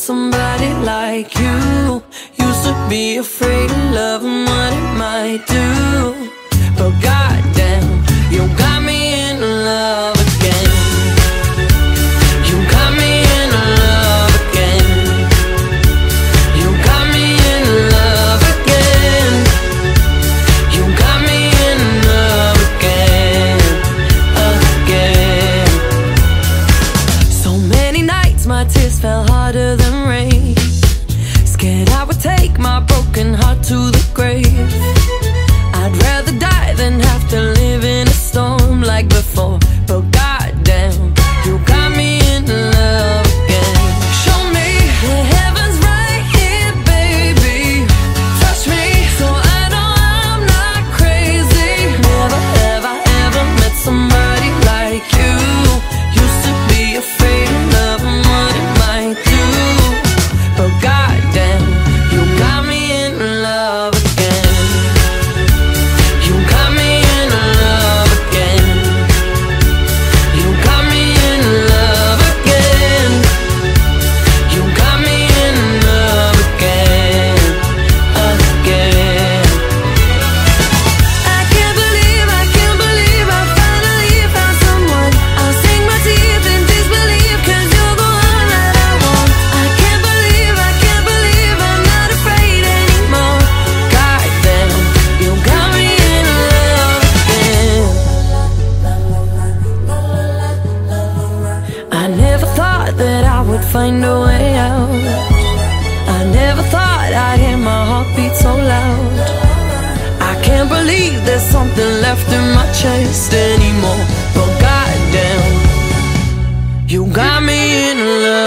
somebody like you. Used to be afraid of love and what it might do. my tears fell harder than rain. Scared I would take my broken heart to the grave. I'd rather die than have to live. find a way out. I never thought I'd hear my heartbeat so loud. I can't believe there's something left in my chest anymore. But goddamn, you got me in love.